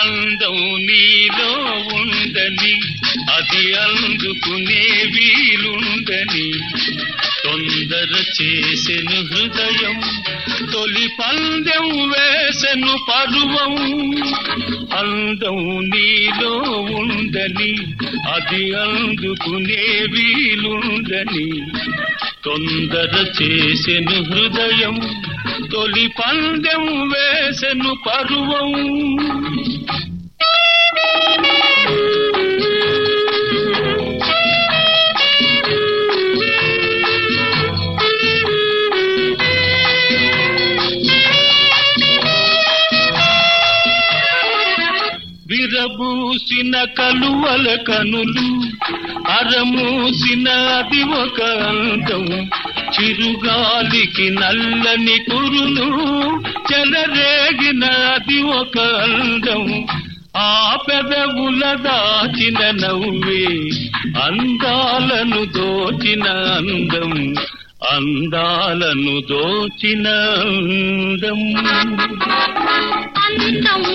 అందం నీలో ఉందని అది అందుకునే వీలుందని తొందర చేసెను హృదయం తొలి పందెం నేను పరువం. అందం నీలో ఉందని అది అందుకునే వీలుందని. తొందర చేసెను హృదయం తొలి పందెం వేసెను పరువం. విరబూసిన కలువల కనులు అరమూసిన అది ఒక అందం చిరుగాలికి నల్లని కురులు చెలరేగిన అది ఒక అందం ఆ పెదవుల దాచిన నవ్వే అందాలను దోచిన అందం. అందాలను దోచిన అందం. అందం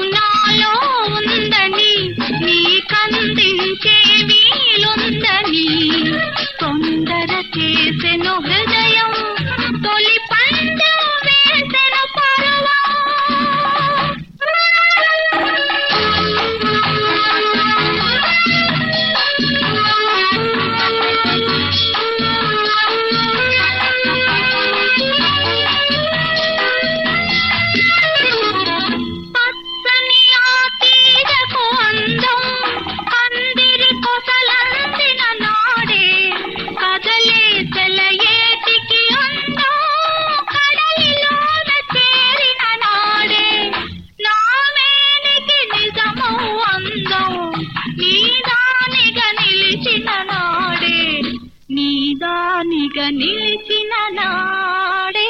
నీదానిగా నిలిచిన నాడే.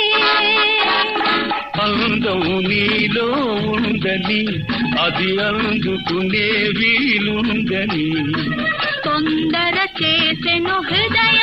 అందం నీలో ఉందని అది అందుకునే వీలుందని. తొందర చేసెను హృదయం